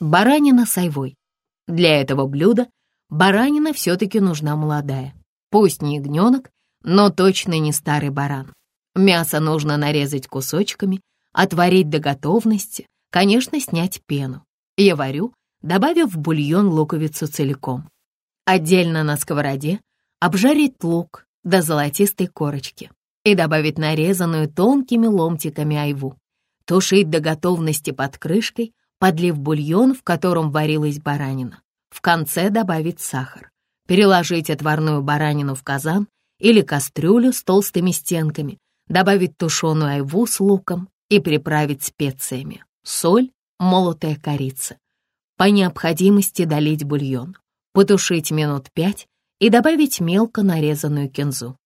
Баранина с айвой. Для этого блюда баранина все-таки нужна молодая. Пусть не ягненок, но точно не старый баран. Мясо нужно нарезать кусочками, отварить до готовности, конечно, снять пену. Я варю, добавив в бульон луковицу целиком. Отдельно на сковороде обжарить лук до золотистой корочки и добавить нарезанную тонкими ломтиками айву. Тушить до готовности под крышкой, подлив бульон, в котором варилась баранина. В конце добавить сахар. Переложить отварную баранину в казан или кастрюлю с толстыми стенками, добавить тушеную айву с луком и приправить специями. Соль, молотая корица. По необходимости долить бульон, потушить минут пять и добавить мелко нарезанную кинзу.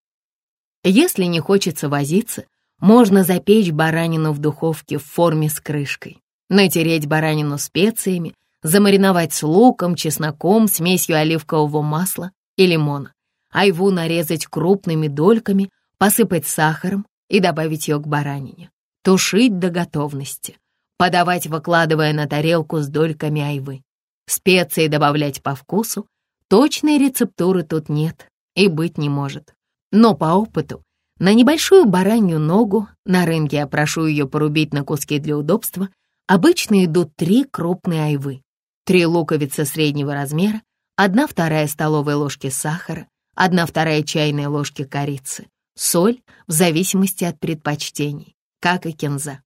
Если не хочется возиться, можно запечь баранину в духовке в форме с крышкой, натереть баранину специями, замариновать с луком, чесноком, смесью оливкового масла и лимона, айву нарезать крупными дольками, посыпать сахаром и добавить ее к баранине. Тушить до готовности. Подавать, выкладывая на тарелку с дольками айвы. Специи добавлять по вкусу. Точной рецептуры тут нет и быть не может. Но по опыту на небольшую баранью ногу, на рынке я прошу ее порубить на куски для удобства, обычно идут три крупные айвы, три луковицы среднего размера, одна вторая столовой ложки сахара, одна вторая чайной ложки корицы, соль в зависимости от предпочтений, как и кинза.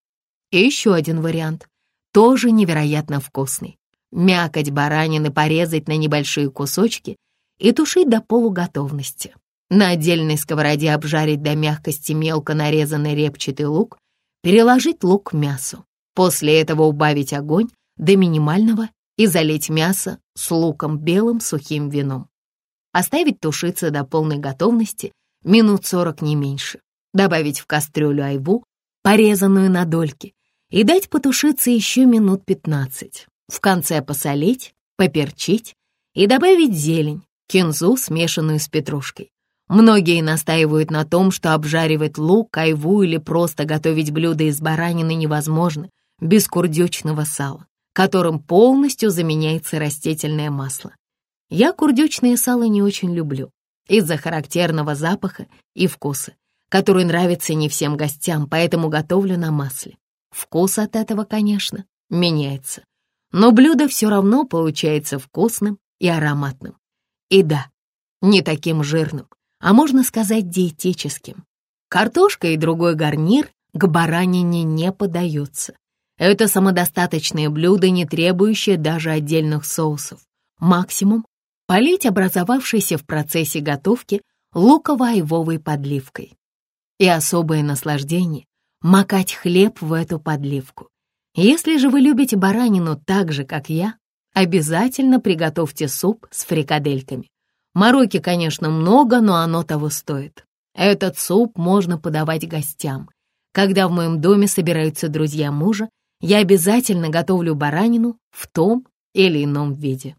И еще один вариант, тоже невероятно вкусный. Мякоть баранины порезать на небольшие кусочки и тушить до полуготовности. На отдельной сковороде обжарить до мягкости мелко нарезанный репчатый лук, переложить лук к мясу. После этого убавить огонь до минимального и залить мясо с луком белым сухим вином. Оставить тушиться до полной готовности минут сорок не меньше. Добавить в кастрюлю айву, порезанную на дольки, и дать потушиться еще минут пятнадцать. В конце посолить, поперчить и добавить зелень, кинзу, смешанную с петрушкой. Многие настаивают на том, что обжаривать лук, айву или просто готовить блюдо из баранины невозможно без курдючного сала, которым полностью заменяется растительное масло. Я курдючное сало не очень люблю из-за характерного запаха и вкуса, который нравится не всем гостям, поэтому готовлю на масле. Вкус от этого, конечно, меняется, но блюдо все равно получается вкусным и ароматным. И да, не таким жирным, а можно сказать диетическим. Картошка и другой гарнир к баранине не подаются. Это самодостаточное блюдо, не требующее даже отдельных соусов. Максимум — полить образовавшейся в процессе готовки луково-айвовой подливкой. И особое наслаждение — макать хлеб в эту подливку. Если же вы любите баранину так же, как я, обязательно приготовьте суп с фрикадельками. Мороки, конечно, много, но оно того стоит. Этот суп можно подавать гостям. Когда в моем доме собираются друзья мужа, я обязательно готовлю баранину в том или ином виде.